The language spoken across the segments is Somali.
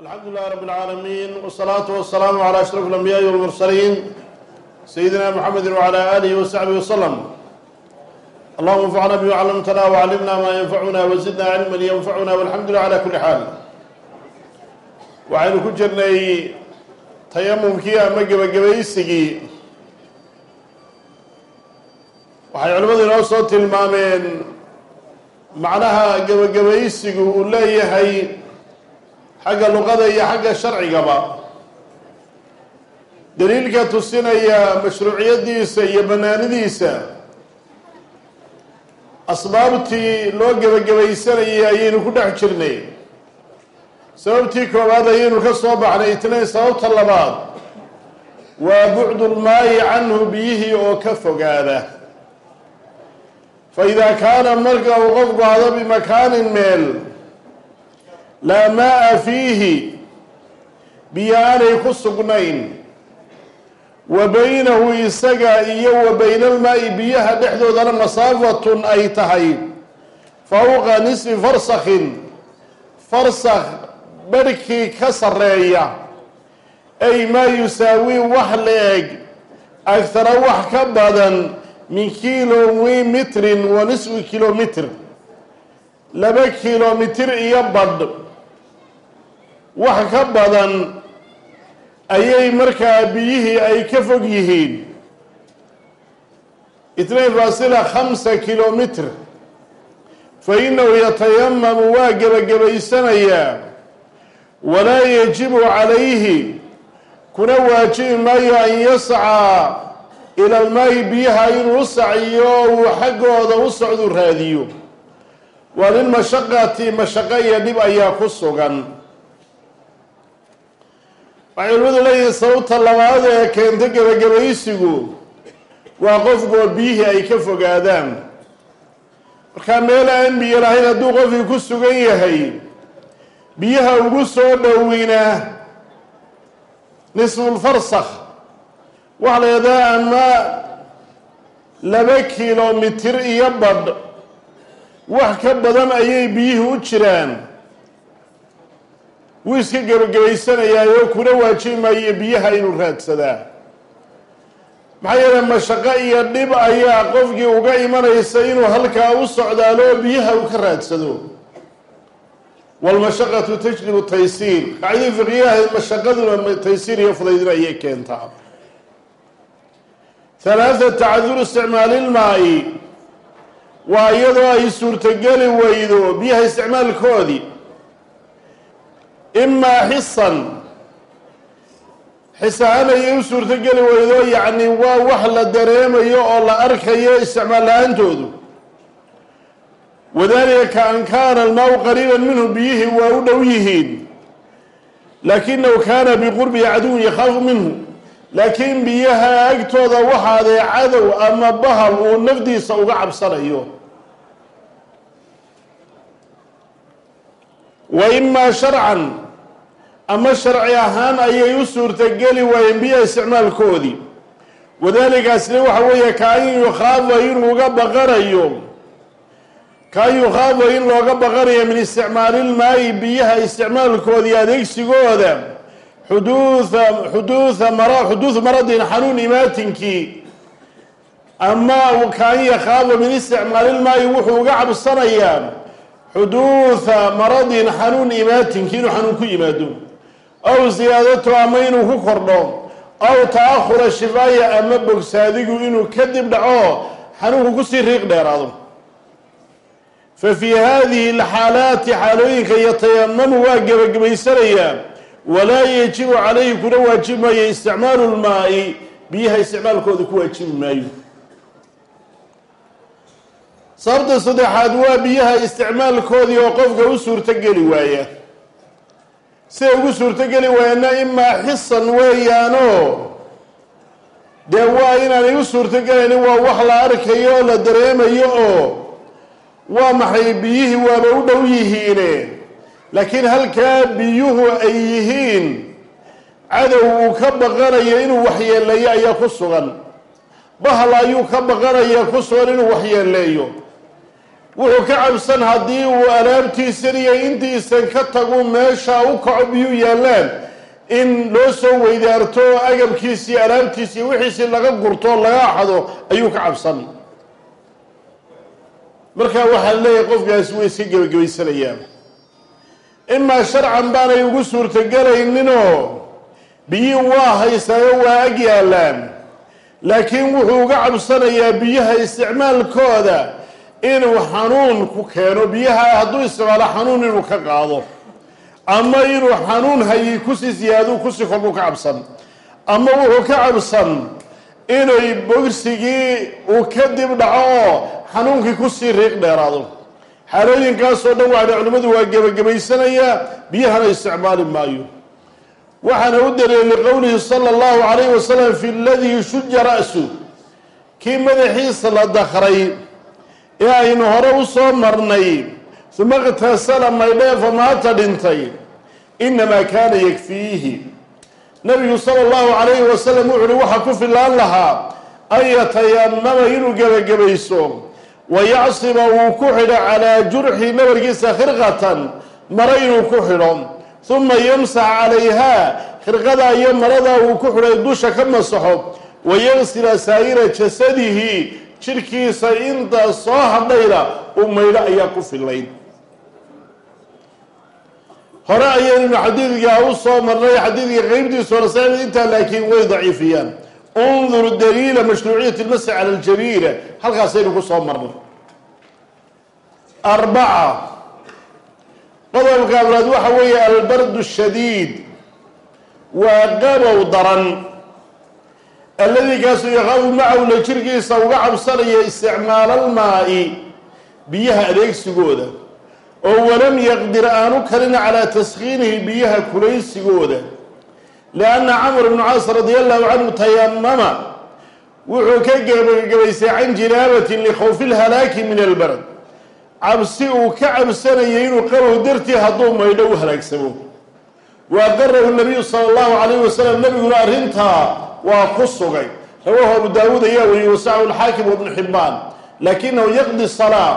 alxamdu lilah rab اlcaalamiin wsalaatu wasalaamu calى ashraf اlambiyaai wاlmursaliin sayidina mxamedi wcalى alihi wasaxbihi waslm allahuma anfacna bima clamtana wcallimna ma yanfacuna wazidna cilman yanfacuna walxamdu lilah cala kuli xaal waxaynu ku jirnay tayamumkii ama gebagabaysigii waxay culimmadu inoo soo tilmaameen macnaha gebagabaysigu uu leeyahay xagga luqada iyo xagga sharcigaba. Daliilka tusinaya mashruuciyadiisa iyo banaanidiisa asbaabtii loo gebagabaysanayay ayaynu ku dhex jirnay. Sababtii koowaad ayaynu ka soo baxnay itnayn sababta labaad. Waa bucdulmaayi canhu biyihii oo ka fogaada. Fa idaa kaana marka uu qofku hado bimakaanin meel laa maa-a fiihi biyo aanay ku sugnayn. Wa baynahu isaga iyo wa bayna almaa-i biyaha dhexdoodana masaafatun ay tahay. Fawqa nisfi farsakhin farsakh barhkii ka sarreeya. Ay maa yusaawii wax la-eg agtara wax ka badan min kilomitrin wa nisfi kilomitr. Laba kilomitir iyo badh wax ka badan ayay markaa biyihii ay ka fog yihiin. Itnayn faasila khamsa kilomitr fa inahu yatayamamu waa gebagabaysanayaa. Walaa yajibu calayhi kuna waajibi maayo an yascaa ila almaayi biyaha inuu u saciyo uu xaggooda u socdu raadiyo. Waa lilmashaqati mashaqo iyo dhib ayaa ku sugan waxay culimadu leeyihiin sababta labaad ee keenta gebagabaysigu waa qofkoo biyihii ay ka fogaadaan. Markaa meel aan biyo lahayn hadduu qofkii ku sugan yahay biyaha ugu soo dhowina nisfulfarsakh waxaa la yidhahdaa ama laba kilomitir iyo badh. Wax ka badan ayay biyihii u jiraan wuu iska gebagabaysanayaayo kuna waajibi maayo biyaha inuu raadsadaa. Maxaa yeelay mashaqo iyo dhib ayaa qofkii uga imanaysa inuu halkaa u socdaalo biyaha uu ka raadsado. Walmashaqatu tajlibu taysiir. Qaacidii fiqiyaha mashaqaduna taysiir iyo fudaydin ayay keentaa. Halaatha tacaduru isticmaali ilmaa-i waa iyadoo ay suurtogeli weydo biyaha isticmaalkoodii imaa xisan xis u suurtogeli weydo yacni waa wax la dareemayo oo la arkayo isticmaal la'aantoodu. Wadalika ka an kaana almaa-u qariiban minhu biyihii waa u dhow yihiin. Laakinahu kaana biqurbihi caduwun yakhaafu minhu. Laakiin biyaha agtooda waxaadee cadow ama bahal uu nafdiisa uga cabsanayo. Wa imaa sharcan ama sharci ahaan ayay u suurtogeli waayeen biyaha isticmaalkoodii. Wadalikaasna waxa weeye kaan yukhaafa inuu uga baqanayo kaan yukhaafa in looga baqanayo min isticmaalilmaayi biyaha isticmaalkoodii adeegsigooda. Xuduuha xuduuha mara xuduudu maradin xanuun imaatinkii. Ama kaan yakhaafa min isticmaalilmaayi wuxuu uga cabsanayaa. Xuduuha maradin xanuun imaatinkii inuu xanuun ku yimaado aw siyaadatu ama inuu ku kordho aw ta-ahura shifaaya ama bogsaadigu inuu kadib dhaco xanuunku ku sii riiq dheeraado. Fa fii hadihi alxaalaati xaalooyinka yatayamamu waa gebagabaysanayaa walaa yajibu calayhi kuna waajibi maayo isticmaalu lmaa-i biyaha isticmaalkooda ku waajibi maayo. Sababta saddexaad waa biyaha isticmaalkoodii oo qofka u suurtogeli waaya siday ugu suurtogeli waayana imaa xisan weeyaanoo dee waa inaanay u suurtogelaynin waa wax la arkayo oo la dareemayo oo waa maxay biyihii waaba u dhow yihiine? Laakiin halkaa biyuhu ay yihiin cadow uu ka baqanayo inuu waxyeeleeyo ayaa ku sugan. Bahal ayuu ka baqanaya ku sugan inuu waxyeeleeyo wuxuu ka cabsan haddii uu alaabtiisan iyo intiisan ka tagu meesha u kaco biyuu yaallaan. In loo soo weydaarto agabkiisii alaabtiisii wixiisii laga gurto laga axado ayuu ka cabsan. Marka waxaa leeyahay qofkaasi way iska gebagabaysanayaan imaa sharcan baanay ugu suurtogelayninoo biyii waa haysaayo waa ag yaallaan. Laakiin wuxuu uga cabsanayaa biyaha isticmaalkooda inuu xanuun ku keeno biyaha hadduu isticmaalo xanuun inuu ka qaado. Ama inuu xanuun hayi ku sii siyaadu ku sii korbuu ka cabsan. Ama wuxuu ka cabsan inay bogsigii uu kadib dhaco oo xanuunkii ku sii riiq dheeraado. Xaalooyinkaasoo dhan waxana culimmadu waa gebagabaysanayaa biyahana isticmaali maayo. Waxaana u daliilay liqowlihi sala allahu calayhi wasalam fi ladii shuja ra'su. Kii madaxiisa la dakray ee aynu hore u soo marnay. Uma iqtasala maydheefa maata dhintay. Inamaa kaana yakfiihi. Nabigu sala allahu calayhi wasalam wuxu uhi waxaa ku filaan lahaa an yatayamama inuu gebagabayso wayacsiba uu ku xidho calaa jurxi nabarkiisa khirqatan maro inuu ku xidho uma yamsax calayhaa khirqadaa iyo maradaa uu ku xidhay dusha ka masaxo wayagsila saa'ira jasadihi jidhkiisa inta soo hadhayna uu maydho ayaa ku filayd hore ayaynnu xadiidkaa u soo marnay xadiidka qeybtiisa hore saxib intaa laakiin way daciifiyaan. Undur daliila mashruuciyati lmasi cala aljabiira halkaasaynu ku soo marnay. Arbaca. Qodobka afraad waxa weeye albardu shadiid. Waa qabow daran alladii kaasuu yakaafu macawla jirkiisa uga cabsanaya isticmaalalmaa'i biyaha adeegsigooda oo walam yaqdir aanu karin calaa taskhiinihi biyaha kulaysigooda. Lianna camr bnu caas radia allahu canhu tayamama wuxuu ka gebagabaystay can jinaabatin likhawfi lhalaaki min albarad. Cabsi uu ka cabsanayay inuu qabow dartii hadduu maydho u halaagsamo. Wa aqarahu nabiyu sala allahu calayhi wasalam nabiguna arrintaa waa ku sugay. Rawaahu abu daawuud ayaa wariyey wasaxu alxaakim wabnu xibbaan laakinahu yaqdi salaa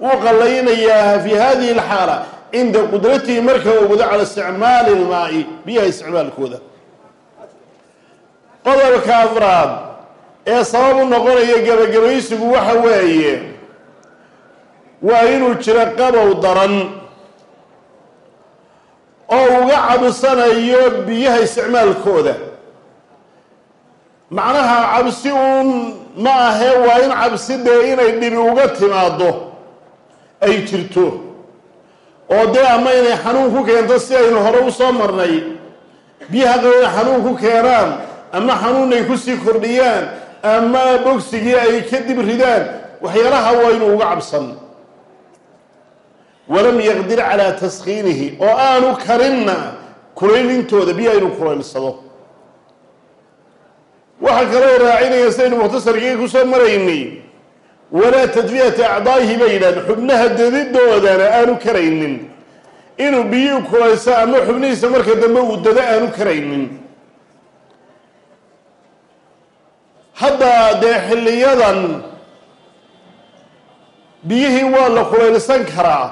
wuu qallaynayaa fi hadihi alxaala cinda qudratihi marka wado cala isticmaali ilmaa'i biyaha isticmaalkooda. Qodobka afraad ee sabab u noqonaya gebagabaysigu waxa weeye waa inuu jiro qabow daran oo uga cabsanayo biyaha isticmaalkooda macnaha cabsi uun ma ahee waa in cabsi dee inay dhibi uga timaado ay jirto. Oo dee ama inay xanuun ku keento si aynu hore u soo marnay. Biyaha qabo inay xanuun ku keenaan ama xanuun ay ku sii kordhiyaan ama bogsigii ay kadib ridaan waxyaalaha waa inuu uga cabsan. Walam yaqdir calaa taskhiinihi oo aanu karinna kulaylintooda biyaha inuu kulaylsado waxaa kaloo raacinaya sidaynu mukhtasarkii ku soo maraynay walaa tadfiyata acdaa'ihi bay yidhahdeen xubnaha dadidoodana aanu karaynin. Inuu biyuu kulayso ama xubnihiisa marka dambe uu dado aanu karaynin. Hadda dee xilliyadan biyihii waa la kulaylsan karaa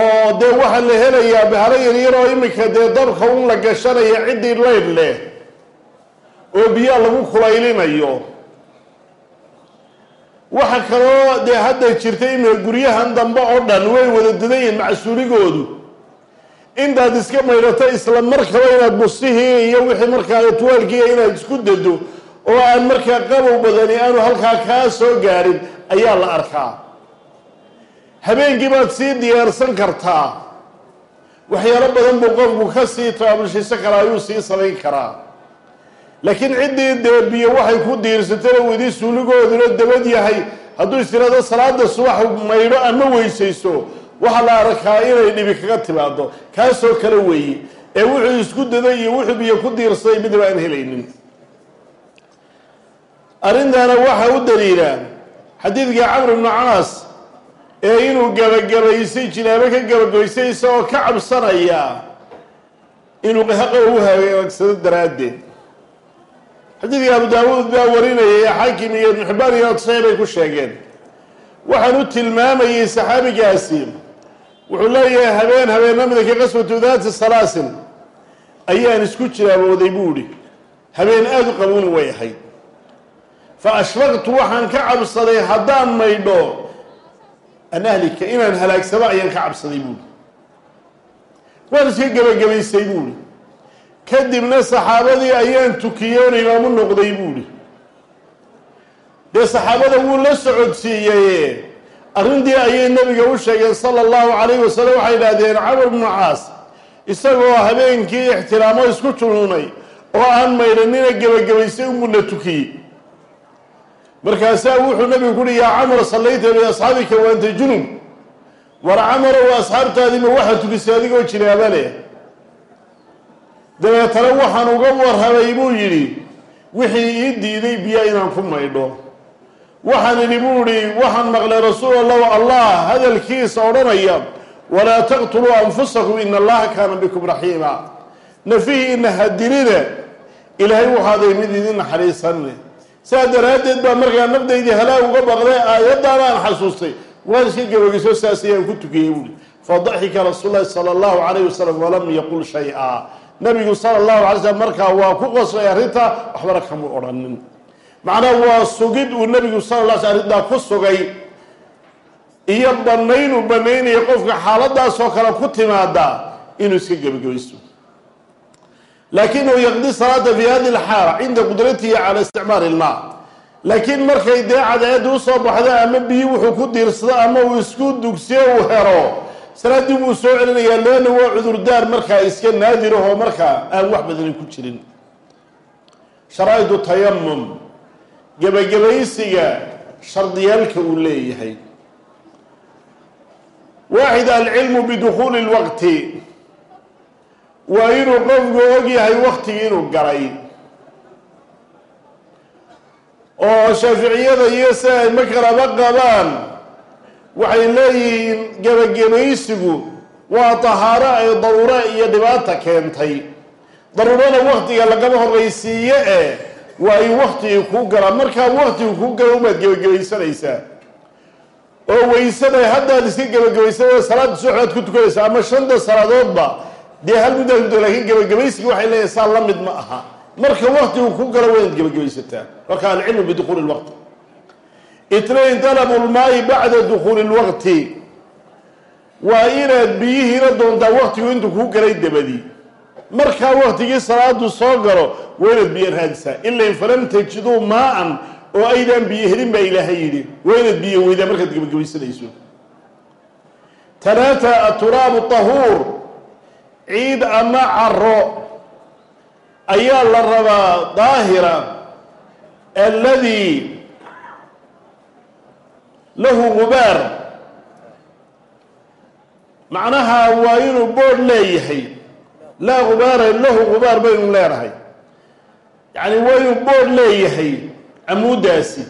oo dee waxaa la helayaa bahalo yaryar oo imika dee dabka un la gashanaya ciddii leydh leh oo biyaha lagu kulaylinayo waxa kaloo dee hadda jirta imika guryahan dambe oo dhan way wada dadayiin macsuuligoodu intaad iska maydhato isla markaba inaad bustihii iyo wixii markaa tuwaalkiiya inaad isku dado oo aan markaa qabow badani aanu halkaa kaa soo gaadhin ayaa la arkaa. Habeenkii baad sii diyaarsan kartaa. Waxyaalo badan buu qofku ka sii taabulshiiso karaa ayuu sii samayn karaa laakiin ciddii dee biyo waxay ku diirsatana weli suuligooduna dabad yahay. Hadduu istiraado salaada subax maydho ama weysayso waxaa la arkaa inay dhibi kaga timaado kaasoo kale weeye ee wuxuu isku daday iyo wuxuu biyo ku diirsaday midaba aan helaynin. Arrintaana waxaa u daliila xadiidka camr ibnu caas ee inuu gabagabaysay jinaabo ka gabagabaysay isagoo ka cabsanaya inuu haqa u hagaagsado daraaddeed xadiidka abu daawuud baa warinaya ee xaakim iyo ibnu xibbaan iyo saxiix bay ku sheegeen. Waxaan u tilmaamayey saxaabigaasi. Wuxuu leeyahay habeen habeenamida ka qaswatu daati salaasil ayaan isku jiraabooday buu idhi habeen aada u qabuuni way ahayd. Fa ashfaqtu waxaan ka cabsaday haddaan maydho an ahlika inaan halaagsamo ayaan ka cabsaday buuhi waan iska gebagabaysay buuhi kadibna saxaabadii ayaan tukiyey oon imaamu noqday buuhi dee saxaabada wuu la socodsiiyey. Arrintii ayay nebiga u sheegeen sala allahu calayhi wasalam waxay idhaahdeen camar bnu caas isagoo habeenkii ixtiraamo isku junuunay oo aan maydhanina gebagabaysay unbuna tukiyey. Markaasaa wuxuu nabigu kuhi yaa camar sallayta biasxaabika wa anta junub. War camarow asxaabtaadiima waxaa tukisay adigoo jinaaba leh dabeetana waxaan uga warramay buu yidhi wixii ii diiday biyo inaan ku maydho. Waxaan idhi buu idhi waxaan maqlay rasuul allahu allah hadalkiisa odhanaya walaa taqtuluu anfusakum ina allaha kaana bikum raxiima nafihiina hadilina ilaahay waxaaday mid idin naxariisanne saa daraaddeed baa markaa nafdaydii halaag uga baqday aayaddan aan xasuustay. Waan iska gebageyso saas ayaan ku tukiyey buuhi fadaxika rasuul lahi sala allahu calayh wasalam walam yaqul shay-a nabigu sala allahu alay slam markaa waa ku qoslay arrinta waxbana kamu odhanin. Macnaha waa sugid uu nabigu sala la sl arrintaa ku sugay. Iyo banayn uu banaynayo qofka xaaladaasoo kale ku timaada inuu iska gebagabaysto laakinahu yaqdi salaata fi hadi lxaala cinda qudratihi cala isticmaali ilmaa laakiin markay dee cadceedda u soo baxdo ama biyi wuxuu ku diirsado ama uu isku dugsiyo uu helo salaaddii buu soo celinayaa leanna waa cudurdaar markaa iska naadirahoo markaa aan wax badanin ku jirin. Sharaa'idu tayamum gebagabaysiga shardiyaalka uu leeyahay. Waaxid alcilmu bidukhuuli lwaqti waa inuu qofku og yahay waktigii inuu galay. Oo shaaficiyada iyo si ay ma kalaba qabaan waxay leeyihiin gebagabaysigu waa tahaaro ay daruuro iyo dhibaata keentay. Daruurada waktiga lagama horraysiiye eh waa in waktigii kuu galaa markaa waktigu kuu gala umaad gebagabaysanaysaa oo weysaday haddaad iska gebagabaysanaya salaada suxbaad ku tukanaysaa ama shanta salaadoodba dee hal muddaa kudo lakiin gebagabaysigi waxay leeyahay saa la mid ma aha. Marka waktigu ku galo waynaad gebagabaysataa marka alcilmu bidukuuli lwaqti itnayn talabu lmaayi bacda dukuuli lwaqti. Waa inaad biyihiina doontaa waktigu intuu kuu galay dabadi. Markaa waktigii salaadu soo galo waa inaad biyo raadisaa ilain falam tajiduu maa-an oo aydaan biyo helin baa ilaahay yidhi. Waa inaad biyo weydaa markaad gebagabaysanayso talaata aturaabu tahuur. Ciid ama caro ayaa la rabaa daahira alladii lahu gubaar macnaha waa inuu boodh leeyahay. Laa gubaara lahu gubaar baynu leenahay yacni waa inuu boodh leeyahay camuuddaasi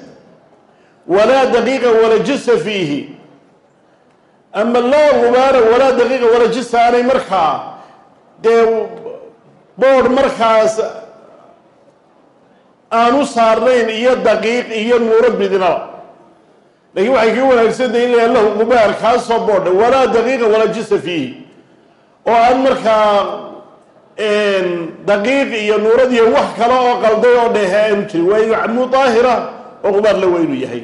walaa daqiiqa wala jisa fiihi. Ama laa gubaara walaa daqiiqa wala jisa aanay markaa dee boodh markaas aanu saarnayn iyo daqiiq iyo nuuro bidnaba laakiin waxay ka wanaagsantahay in la lahu gubaar kaasoo boodha walaa daqiiqa walaa jisa fiihi oo aan markaa daqiiq iyo nuurad iyo wax kale oo qalday oo dhehe aanu jirin waa inuu camuud daahira oo gubaar la inuu yahay.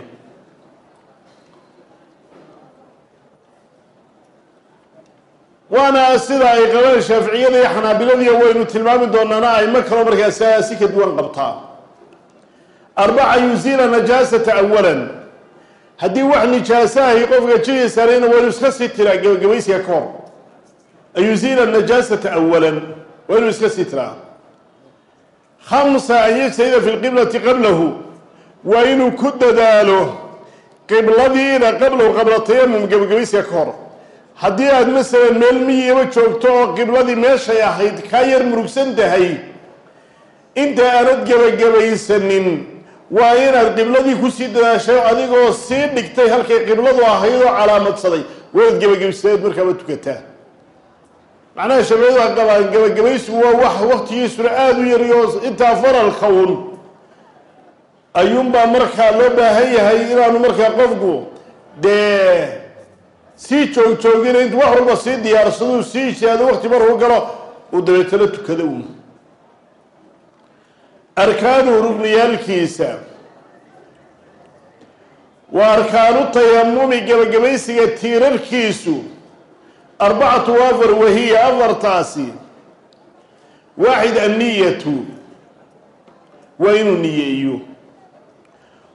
Waana sida ay qabaan shaaficiyada iyo xanaabiladiiya waynu tilmaami doonaana ayma kaloo markaasa si ka duwan qabtaa. Arbaca yuziila najaasata awalan haddii wax nijaasahay qofka jigiisarayna waynu iska sii tiraa gebagabaysiga ka hor. Ayuziila najaasata awalan waa inuu iska sii tiraa khamsa an yajtahida fi lqiblati qablahu waa inuu ku dadaalo qibladiina qablahu qabla tayamum gebagabaysiga ka hor. Haddii aada masalan meel miyaba joogto oo qibladii meeshay ahayd kaa yar murugsan tahay inta aanad gebagabaysanin waa inaad qibladii ku sii dadaashay adigoo sii dhigtay halkay qibladu ahayd oo calaamadsaday. Waad gebagabaysadeed markaaba tukataa. Macnaha shabeedu a qabaan gebagabaysigu waa wax waktigiisuna aada u yariyo intaa faralka un ayuunbaa markaa loo baahan yahay inaanu markaa qofku dee sii joogjoogina intu wax walba sii diyaarsaduu sii ijtihaado wakti markuu galo uu dabeetalo tukado uun arkaanu rugniyaalkiisa waa arkaanu tayamumi gebagabaysiga tiirarkiisu. Arbacatu afar wahiya afartaasi. Waaxid anniyatu. Waa inuu niyeeyo.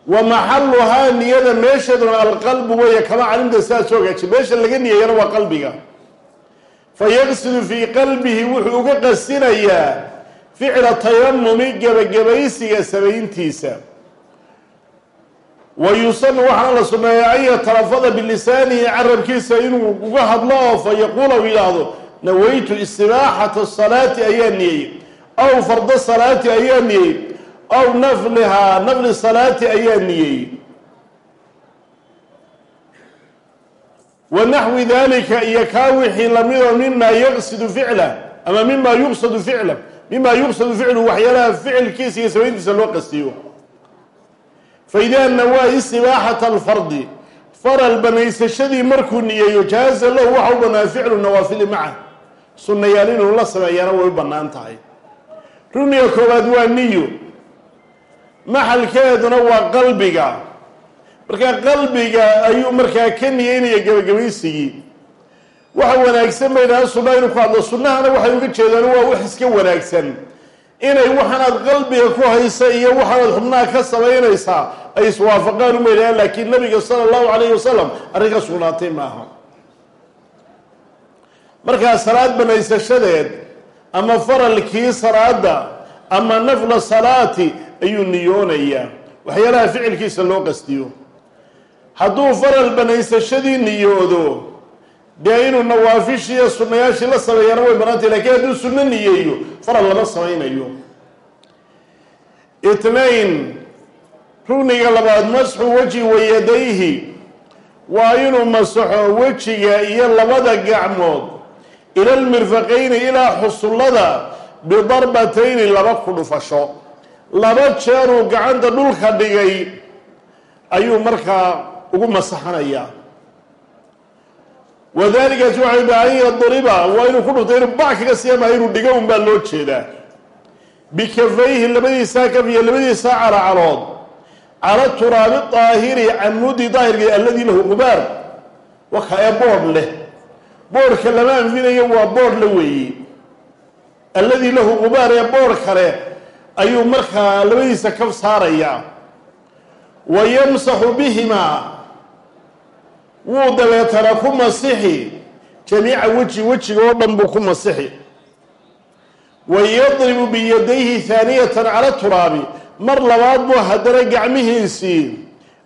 Wa maxaluhaa niyada meesheeduna alqalbu weeye kama calimta sidaad soo gaaji meesha laga niyeeyana waa qalbiga. Fa yaqsidu fii qalbihi wuxuu uga qasinayaa ficla tayamumi gebagabaysiga samayntiisa wa yusanu waxaana la sunneeyaa an yatalafada bilisaanihi carabkiisa inuu uga hadlo oo fa yaquula u yidhaahdo nawaytu istibaaxata salaati ayaa niyey aw farda salaati ayaa niyey aw naflihaa nafli salaati ayaa niyey wa naxwi dalika iyo kaa wixii lamidoo mima yaqsidu ficla ama mima yuqsadu ficla mima yuqsadu ficlu waxyaalaha ficilkiisa iyo samayntiisa loo qastiyo faidaa nawaa istibaaxata alfardi faral banaysashadii markuu niyeeyo jaaza lahu waxa u bannaan ficlu nawaafili maca sunnayaal inuu la sameeyana way u bannaan tahay runiga koowaad waa niyo maxalkeeduna waa qalbiga markaa qalbiga ayuu markaa ka niyeynaya gebagabaysigii waxa wanaagsan bay dhaha sunnaha inuu ku hadlo sunnahana waxay uga jeedaan waa wax iska wanaagsan. Inay waxaanaad qalbiga ku haysa iyo waxaanaad xubnaha ka samaynaysaa ay iswaafaqaan umaydhahaan laakiin nabiga sala allahu calayhi wasalam arrin ka sugnaatay maaha. Markaa salaad banaysashadeed ama faralkii salaada ama nafla salaati ayuu niyoonayaa. Waxyaalaha ficilkiisa loo qastiyo. Hadduu faral banaysashadii niyoodo dee inuu nawaafishiiyo sunnayaashii la sameeyana way banantay lakiin hadduu sunno niyeeyo faral lama samaynayo. Itnain rugniga labaad masxu wajhi wayadayhi. Waa inuu masaxo wejiga iyo labada gacmood ila lmirfaqayni ilaa xusullada bidarbatayni laba ku dhufasho. Laba jeeruu gacanta dhulka dhigay ayuu markaa ugu masaxanayaa wadalikaas waxay ba an yadriba waa inuu ku dhufto inuu bac kaga siiyama inuu dhigo un baa loo jeedaa. Bikafayhi labadiisaa kaf iyo labadiisaa calacalood cala turaabi daahiri camudi daahirka alladii lahu qubaar. Waka ee boodh leh. Boodhka lama anfinayo waa boodh la weeye alladii lahu qubaar ee boodh kale ayuu markaa labadiisa kaf saarayaa. Wa yamsaxu bihimaa wuu dabeetana ku masixi. Jamiica weji wejiga oo dhan buu ku masixi. Wa yadribu biyadayhi haaniyatan cala turaabi. Mar labaad buu haddana gacmihiisii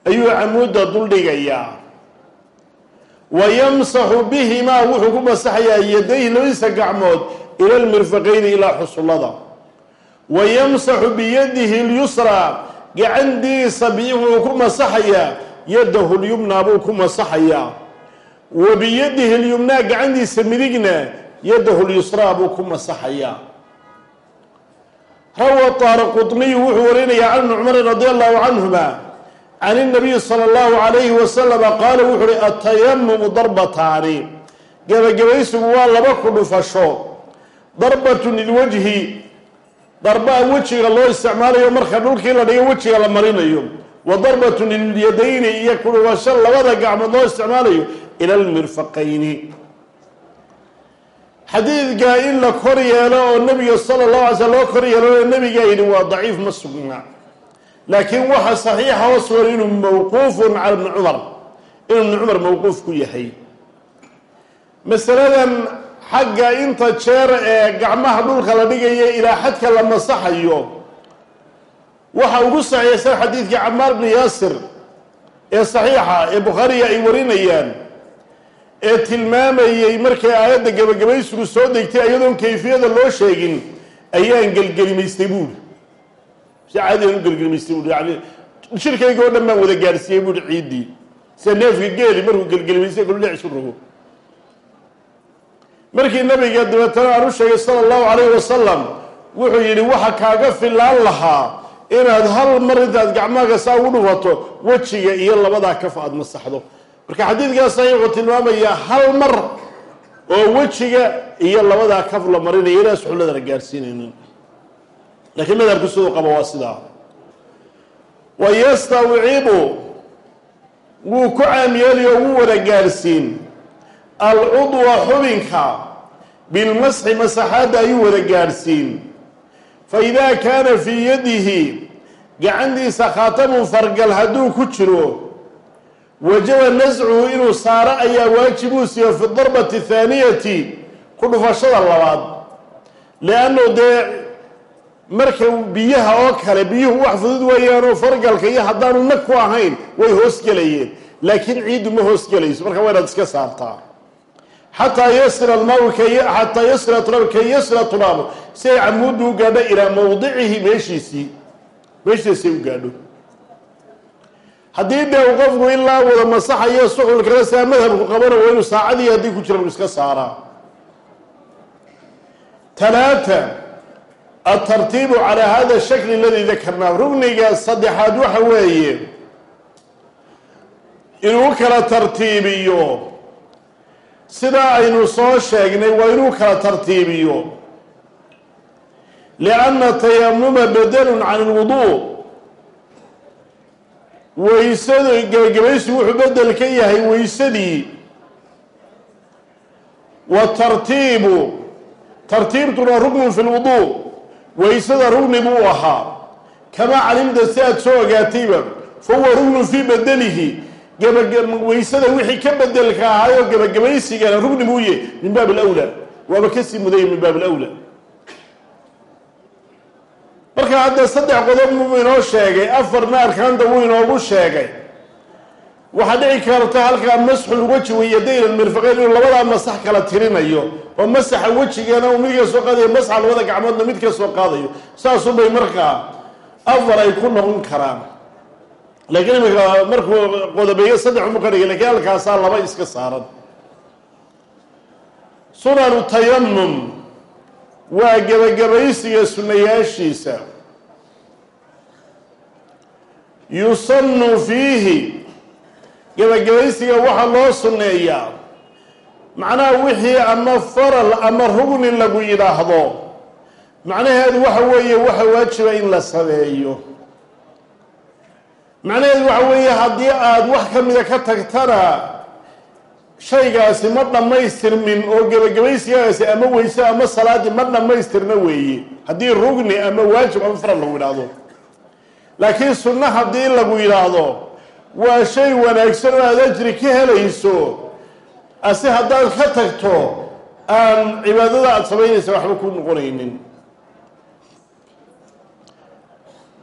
ayuu camuudda duldhigayaa. Wa yamsaxu bihimaa wuxuu ku masaxayaa yadayhi labadiisa gacmood ila lmirfaqayni ilaa xusullada. Wa yamsaxu biyadihi lyusraa gacantiisa bi wuxuu ku masaxayaa yadahu lyumnaa buu ku masaxayaa wa biyadihi lyumnaa gacantiisa midigna yadahu lyusraa buu ku masaxayaa rawa taara qudniyu wuxuu warinayaa can ibni cumarin radi allahu canhuma can inabiyi sala allahu calayhi wasalama qaala wuxu uhi atayamumu darbataani. Gabagabaysigu waa laba ku dhufasho. Darbatu lilwajhi darbaa wejiga loo isticmaalayo marka dhulkii la dhigo wejiga la marinayo wa lilyadayni iyo ku dhufasho labada gacmood loo isticmaalayo ila lmirfaqayni xadiidka in la kor yeelo oo nebiga sala allahu alay slam loo kor yeelo nebigaa yidhi waa daciif ma sugna laakiin waxa saxiixa oo sugan inuu mawquufun cala ibni cumar inuu ibni cumar mawquuf ku yahay. Masaladan xagga inta jeer ee gacmaha dhulka la dhigaya ilaa xadka la masaxayo waxa ugu saxiixsan xadiidka camaar bni yaasir ee saxiixa ee bukhaariga ay warinayaan ee tilmaamayey markay aayadda gebagabaysigu soo degtay iyadoon kayfiyada loo sheegin ayaan gelgelimaystay buuri si caadiyan u gelgelimaystay buuri yani shirkayga oo dhan baan wada gaadhsiiyey buuri ciiddii sida neefka geeli markuu gelgelimaystay kulu dhec isu rogo. Markii nabiga dabeetana aan u sheegay sala allahu calayhi wasalam wuxuu yidhi waxa kaaga filaan lahaa inaad hal mar intaad gacmaaga saa ugu dhufato wejiga iyo labadaa kaf aada masaxdo. Marka xadiidkaas ayaa wuxuu tilmaamayaa hal mar oo wejiga iyo labadaa kaf la marinaya inaan suxulladana gaadhsiinaynin laakiin madhabku siduu qabo waa sidaa. Wa yastawcibu wuu ku caamyeeli oo wuu wada gaadhsiin alcudwa xubinka bilmasxi masaxaadda ayuu wada gaadhsiin fa idaa kaana fii yadihi gacantiisa khaatamun fargal hadduu ku jiro wajaba nascuhu inuu saaro ayaa waajibuu siiyo fi darbati thaaniyati ku dhufashada labaad liannu dee marka biyaha oo kale biyuhu wax fudud weeyaanoo fargalka iyo haddaanu nag ku ahayn way hoosgelayeen laakiin ciiddu ma hoosgelayso marka waa inaad iska saartaa xataa yasila almaau xataa yasila turaabu kay yasila turaabu si ay camuuddu u gaadho ilaa mawdicihi meeshiisii meeshiisay u gaadho. Haddii dee qofku ilaa wada masaxayo suxulkana sidaa madhabku qabana waa inuu saacadii haddii ku jira iska saaraa. Talaata altartiibu calaa hada shakli aladii dakarnaa. Rugniga saddexaad waxa weeye inuu kala tartiibiyo sidaa aynu soo sheegnay waa inuu kala tartiibiyo. lianna tayamuma badelun can ilwuduu waysada gebagabaysi wuxuu bedel ka yahay weysadii wa tartiibu tartiibtuna ruknun fi lwuduu waysada rugni buu ahaa kamaa calimta si aad soo ogaatayba fa huwa ruknun fii bedelihi waysada wixii ka bedelka ahaayoo gebagabaysigana rugni yahy min baab alawlaa waaba ka sii mudaya min baab alawlaa marka hadda saddex qodob buu inoo sheegay afarna arkaanta wuu inoogu sheegay. Waxaa dhici karta halkaa masxul weji wayadayn almirfaqeyn inuu labadaa masax kala tirinayo oo masaxa wejigana uu mid ka soo qaadayo masaxa labada gacmoodna mid ka soo qaadayo. Saasubay markaa afar ay ku noqon karaan laakiin imika markuu qodobeeyo saddex umu ka dhigay lakiin halkaasaa laba iska saaran. Sunanu tayamum waa gebagabaysiga sunayaashiisa. Yusanu fiihi gebagabaysiga waxaa loo sunneeyaa. Macnaha wixii ama faral ama rugni lagu yidhaahdo. Macnaheedu waxa weeye waxa waajiba in la sameeyo macnaheedu waxa weeye haddii aada wax ka mida ka tagtana shaygaasi ma dhammaystirmin oo gebagabaysigaasi ama weyse ama salaadii ma dhammaystirna weeye haddii rugni ama waajib ama faral lagu yidhaahdo. Laakiin sunno haddii lagu yidhaahdo waa shay wanaagsan oo aad ajri ka helayso. Ase haddaad ka tagto aan cibaadada aada samaynaysa waxba ku noqonaynin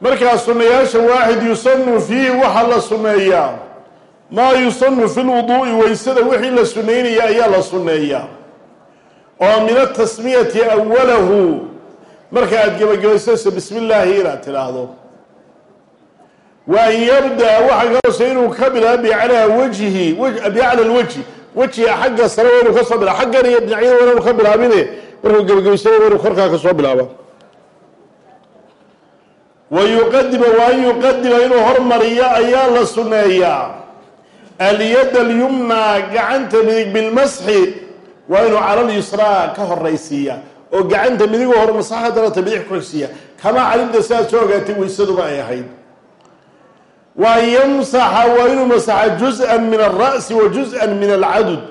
markaa sunnayaasha waaxid yusanu fiihi waxaa la sunneeyaa maa yusanu fi lwuduu'i waysada wixii la sunaynaya ayaa la sunneeyaa oo min atasmiyati awalahu marka aada gebagabaysayso bismi illaahi inaad tidhaahdo. Wa an yabda waxaa kalose inuu ka bilaaba bicalaa wajhi bicla lwajhi wejiga xagga sare waa inuu ka soo bilaba xaggan iyo dhinacyada waa inuu ka bilaabine. Markuu gebagabaysana waa inuu korkaa ka soo bilaaba wa yuqadima wa an yuqadima inuu hormariyo ayaa la sunneeyaa alyad alyumna gacanta midig bilmasxi waa inuu cala lyusraa ka horaysiiya oo gacanta midigoo hor masaxadana ta bidix ku xigsiiya kamaa calimta siaad soo ogaatay weysaduba ay ahayd wa an yamsaxa waa inuu masaxa juz-an min alra'si wa juz-an min alcadud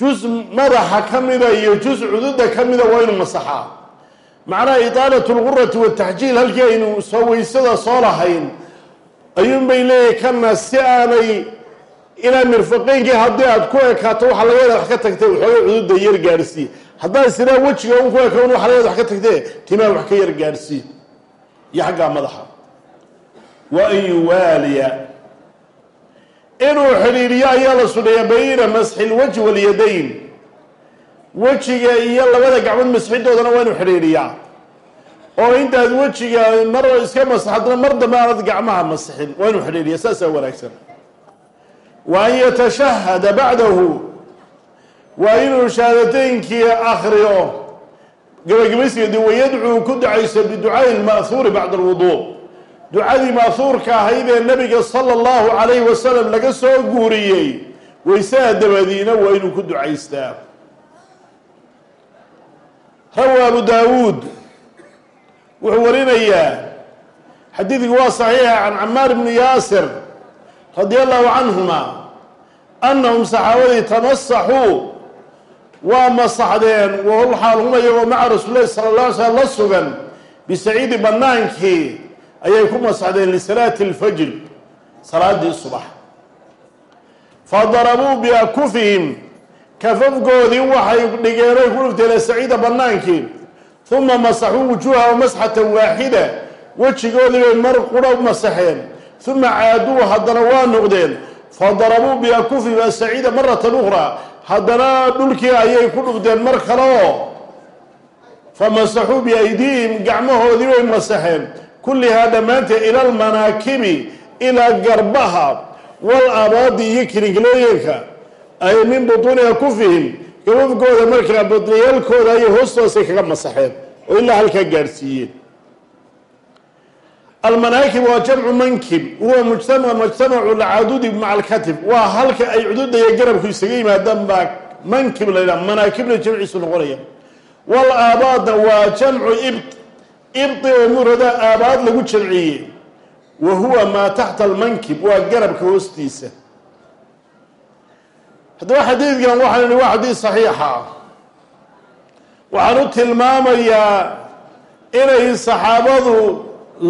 juz madaxa ka mida iyo juz cududa ka mida waa inuu masaxaa macnaha itaalat lgurati wataxjiil halkii aynu soo weysada soo lahayn ayuun bay leeyahay kana si aanay ilaa mirfaqeynkii haddii aad ku ekaato waxaa laga wax ka tagtay waxooga cududa yar gaadhsii haddaad sidaa wejiga un ku ekawn waxa laga yaada wax ka tagtee timaa wax ka yar gaadhsii iyo xaggaa madaxa. Wa an yuwaaliya inuu xidhiiriyo ayaa la suneeyaa bayna masxi lwajhi walyadayn wejiga iyo labada gacmood masxidoodana waa inuu xidhiiriyaa oo intaad wejiga mar iska masaxadna mar dambe aanad gacmaha masixin waa inuu xidhiiriya saasaa wanaagsan. Wa an yatashahada bacdahu waa inuu shahaadateynkii akriyo gabagabaysiga di wayadcuu ku ducayso biducaai lma'huuri bacda alwuduu ducadii ma'huurka ahayd ee nabiga sala allahu calayhi wasalam laga soo guuriyey waysaha dabadiina waa inuu ku ducaystaa rawa abu daawuud. Wuxuu warinayaa xadiidku waa saxiixa can camaar bni yaasir radia allahu canhuma annahum saxaabadii tamasaxuu waa masaxdeen wahol xaal hum iyagoo maca rasuulilahi sala la alay slam la sugan bisaciidi bannaankii ayay ku masaxdeen lisalaati alfajr salaadii subax. Fadarabuu biakufihim kafafgoodii waxay dhigeen oy ku dhufteen saciida bannaankii uma masaxuu wujuuhahu masxatan waaxida wejigoodii bay mar qura masaxeen uma caaduu haddana waa noqdeen fadarabuu biakufihim asaciida maratan ukhraa haddana dhulkii ayay ku dhufteen mar kale oo famasaxuu biaydiihim gacmahoodii way masaxeen kullihaa dhammaanteed ila almanaakibi ilaa garbaha wal abaadi iyo kiriglooyinka ay min butuuni akufihim gababkooda markaa badniyaalkooda ayay hoostoosay kaga masaxeen oo ilaa halkaa gaadhsiiyeen almanaakib waa jamcu mankib huwa mujtama mujtamacu lcadudi maca alkatif waa halka ay cududa iyo garabku isaga yimaadaan baa mankib la yidhaha manaakibna jamciisu noqonaya. Wal aabaadna waa jamcu ibt ibti oo murada aabaad lagu jamciyey wa huwa maa taxta almankib waa garabka hoostiisa haddaba xadiidkan waxaan ihi waa xadiid saxiixa. Waxaan u tilmaamayaa inay saxaabadu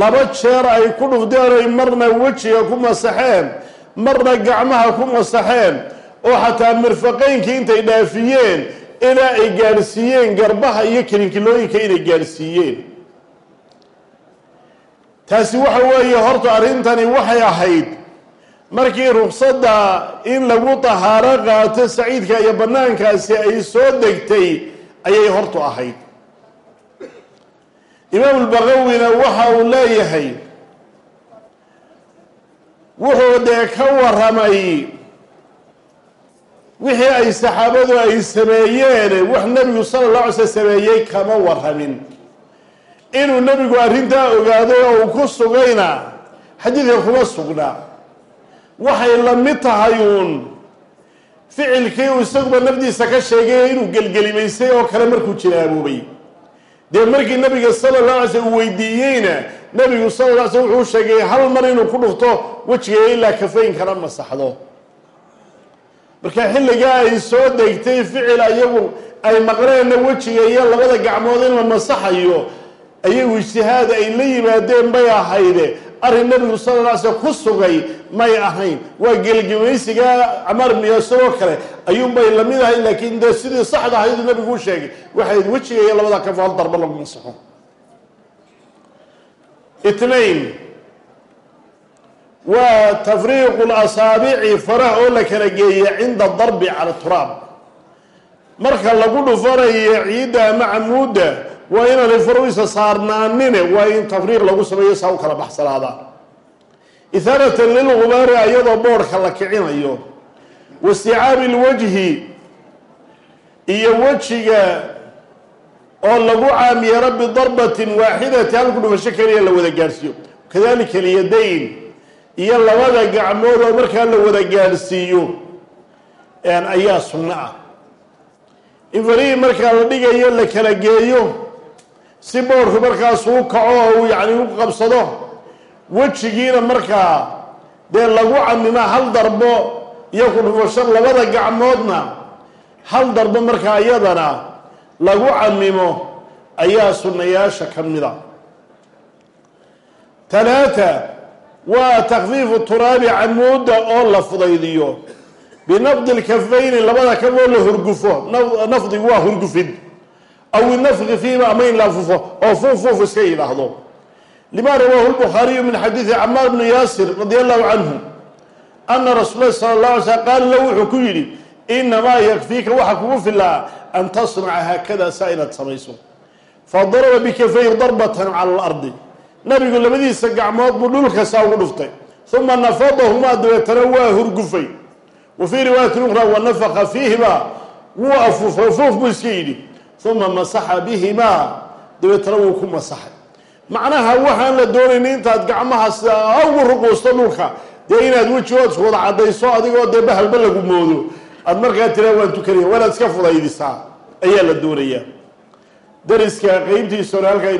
laba jeer ay ku dhufdeen oy marna wejiga ku masaxeen marna gacmaha ku masaxeen oo xataa mirfaqeynkii intay dhaafiyeen ilaa ay gaadhsiiyeen garbaha iyo kilinkilooyinka inay gaadhsiiyeen. Taasi waxa weeye horta arrintani waxay ahayd markii ruqsadda in lagu tahaaro qaato saciidka iyo bannaankaasi ay soo degtay ayay hortu ahayd. Imaam lbaqawina waxa uu leeyahay wuxuu dee ka waramay wixii ay saxaabadu ay sameeyeen wax nebigu sala la alay sl sameeyey kama waramin inuu nebigu arrintaa ogaaday oo uu ku sugayna xadiidka kuma sugnaa waxay la mid tahay uun. Ficilkii uu isaguba nafdiisa ka sheegay inuu gelgelimaysay oo kale markuu jinaaboobay dee markii nabiga sala la alay slm uu weydiiyeyna nabigu sala la alay slm wuxuu sheegay hal mar inuu ku dhufto wejiga ilaa kafaynkana masaxdo marka xilligaa ay soo degtay ficil ayagu ay maqleenna wejiga iyo labada gacmood in la masaxayo ayagu ijtihaad ay la yimaadeen bay ahayde arrin nabigu sala la alay slm ku sugay may ahayn. Waa gelgemaysiga camaar ibnu yaasir oo kale ayuunbay la mid ahayd laakiin dee sidii saxda ahayduu nabigu u sheegay. Waxayd wejiga iyo labada kafo hal darba lagu masaxo itnain waa tafriiqu lasaabici faraha oo la kala geeya cinda darbi cala turaab. Marka lagu dhufanayo ciidda ama camuudda waa inaanay faruisa saarnaanine waa in tafriiq lagu sameeyo saa u kala baxsanaada. Ihaaratan lilgubaari ayadoo boodhka la kicinayo. Waisticaabi lwajhi iyo wejiga oo lagu caamiyaro bidarbatin waaxidati halku dhufasho keliya la wada gaadhsiiyo kadalika alyadayn iyo labada gacmood oo markaa la wada gaadhsiiyo ayaa sunno ah. In farihii markaa la dhigayo la kala geeyo si boodhku markaasuu kaco oo uu yacni u qabsado wejigiina markaa dee lagu camima hal darbo iyo ku dhufasho labada gacmoodna hal darbo markaa iyadana lagu camimo ayaa sunnayaasha ka mida talaata waa takfiifu turaabi camuudda oo la fudaydiyo. Binafdi lkafayni labada kafoo la hurgufo. Nafdigu waa hurgufid aw inafqi fiima ama in oo fuuf iska yidhaahdo lima rawaahu lbukhaariyu min xadiidi camaar bni yaasir radi allahu canhu ana rasuul lahi sala la alay slam qaala lahu wuxuu ku yidhi inamaa yakfiika waxaa kugu filaa an tasnaca haakada saa inaad samayso fadaraba bikafayhi darbatan cala alardi nabigu labadiisa gacmood buu dhulka saa ugu dhuftay uma nafadahumaa dabeetana waa hurgufay wa fii riwaayatin ukhraa wanafaqa fiihima wuu afuufay fuuf buu iska yidhi uma masaxa bihimaa dabeetana wuu ku masaxay. Macnaha waxaan la doonayna intaad gacmaha sidaa ugu ruquusto dhulka dee inaad wejigoodska wada caddayso adigoo dee bahalba lagu moodo. Aada markaa tiraa waan tukanaya waa inaad iska fudaydisaa ayaa la doonayaa. Dariska qeybtiisa hore halkaa